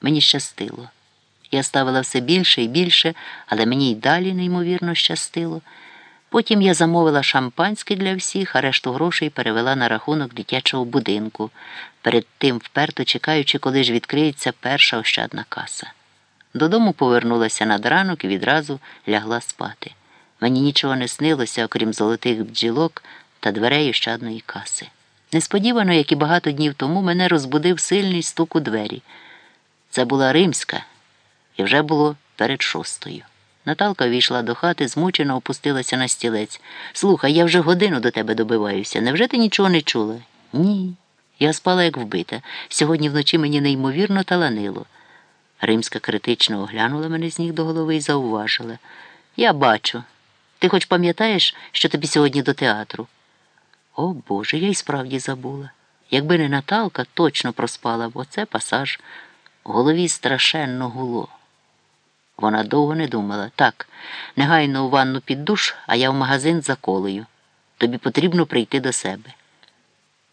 Мені щастило. Я ставила все більше і більше, але мені й далі неймовірно щастило. Потім я замовила шампанське для всіх, а решту грошей перевела на рахунок дитячого будинку, перед тим вперто чекаючи, коли ж відкриється перша ощадна каса. Додому повернулася над ранок і відразу лягла спати. Мені нічого не снилося, окрім золотих бджілок та дверей ощадної каси. Несподівано, як і багато днів тому, мене розбудив сильний стук у двері. Це була римська, і вже було перед шостою. Наталка війшла до хати, змучено опустилася на стілець. Слухай, я вже годину до тебе добиваюся. Невже ти нічого не чула? Ні. Я спала, як вбита. Сьогодні вночі мені неймовірно таланило. Римська критично оглянула мене з ніг до голови і зауважила. Я бачу. Ти хоч пам'ятаєш, що тобі сьогодні до театру? О Боже, я й справді забула. Якби не Наталка, точно проспала, бо це пасаж. В голові страшенно гуло. Вона довго не думала. Так, негайно у ванну під душ, а я в магазин за колею. Тобі потрібно прийти до себе.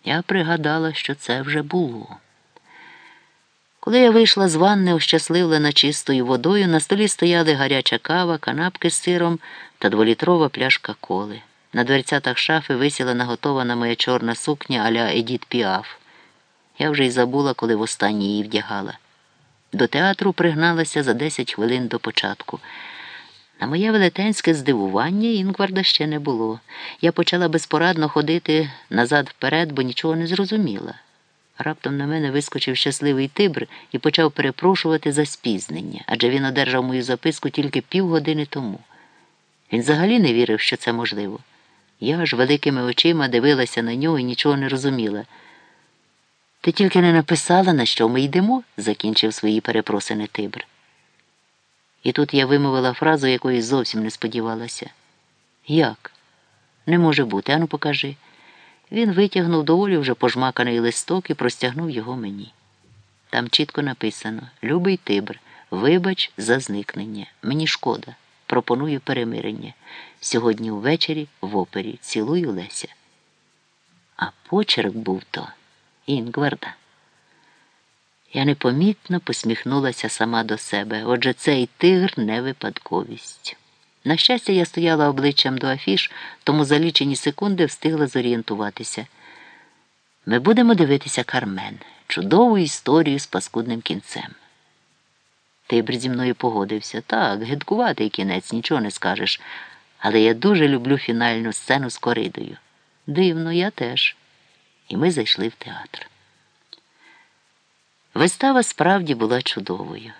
Я пригадала, що це вже було. Коли я вийшла з ванни, ощасливлена чистою водою, на столі стояли гаряча кава, канапки з сиром та дволітрова пляшка коли. На дверцятах шафи висіла наготована моя чорна сукня аля Едіт Піаф. Я вже й забула, коли востаннє її вдягала. До театру пригналася за 10 хвилин до початку. На моє велетенське здивування Інгварда ще не було. Я почала безпорадно ходити назад вперед, бо нічого не зрозуміла. Раптом на мене вискочив щасливий тибр і почав перепрошувати за спізнення, адже він одержав мою записку тільки півгодини тому. Він взагалі не вірив, що це можливо. Я ж великими очима дивилася на нього і нічого не розуміла. Ти тільки не написала, на що ми йдемо, закінчив свої перепросини Тибр. І тут я вимовила фразу, якої зовсім не сподівалася. Як? Не може бути, ану покажи. Він витягнув доволі вже пожмаканий листок і простягнув його мені. Там чітко написано Любий Тибр, вибач за зникнення. Мені шкода. Пропоную перемирення. Сьогодні ввечері в опері. Цілую Леся. А почерк був то. Інгварда. Я непомітно посміхнулася сама до себе, отже цей тигр не випадковість. На щастя, я стояла обличчям до афіш, тому за лічені секунди встигла зорієнтуватися. Ми будемо дивитися Кармен, чудову історію з паскудним кінцем. Тибр зі мною погодився. Так, гидкуватий кінець, нічого не скажеш, але я дуже люблю фінальну сцену з коридою. Дивно, я теж і ми зайшли в театр. Вистава справді була чудовою.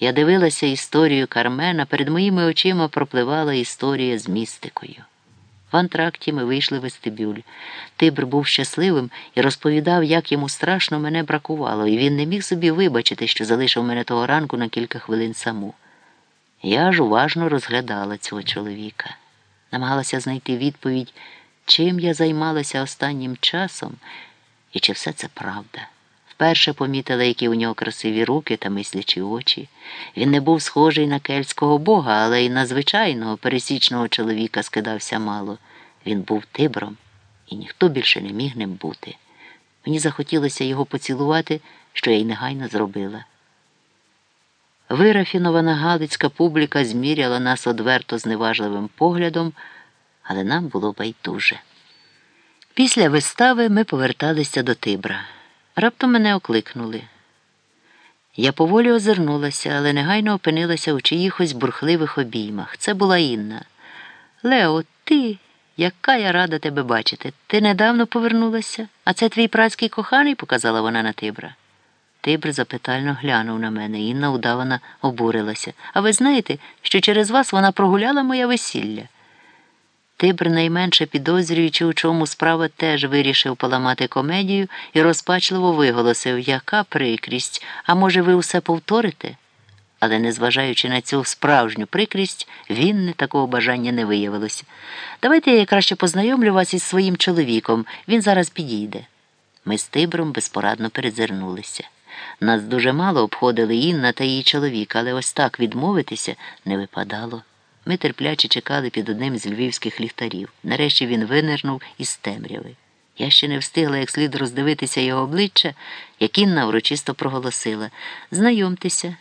Я дивилася історію Кармена, перед моїми очима пропливала історія з містикою. В антракті ми вийшли в вестибюль. Тибр був щасливим і розповідав, як йому страшно мене бракувало, і він не міг собі вибачити, що залишив мене того ранку на кілька хвилин саму. Я ж уважно розглядала цього чоловіка, намагалася знайти відповідь чим я займалася останнім часом і чи все це правда. Вперше помітила, які у нього красиві руки та мислячі очі. Він не був схожий на кельтського бога, але й на звичайного пересічного чоловіка скидався мало. Він був тибром, і ніхто більше не міг ним бути. Мені захотілося його поцілувати, що я й негайно зробила. Вирафінована галицька публіка зміряла нас одверто зневажливим поглядом але нам було байдуже. Після вистави ми поверталися до Тибра. Раптом мене окликнули. Я поволі озирнулася, але негайно опинилася у чиїхось бурхливих обіймах. Це була Інна. Лео, ти, яка я рада тебе бачити. Ти недавно повернулася, а це твій працький коханий, показала вона на Тибра. Тибр запитально глянув на мене. Інна удавана обурилася. А ви знаєте, що через вас вона прогуляла моє весілля? Тибр, найменше підозрюючи, у чому справа теж вирішив поламати комедію і розпачливо виголосив, яка прикрість, а може, ви усе повторите? Але, незважаючи на цю справжню прикрість, він не такого бажання не виявилося. Давайте я краще познайомлю вас із своїм чоловіком, він зараз підійде. Ми з Тибром безпорадно перезирнулися. Нас дуже мало обходили Інна та її чоловік, але ось так відмовитися не випадало. Ми терпляче чекали під одним з львівських ліхтарів. Нарешті він винирнув із темряви. Я ще не встигла як слід роздивитися його обличчя, як Інна урочисто проголосила. Знайомтеся,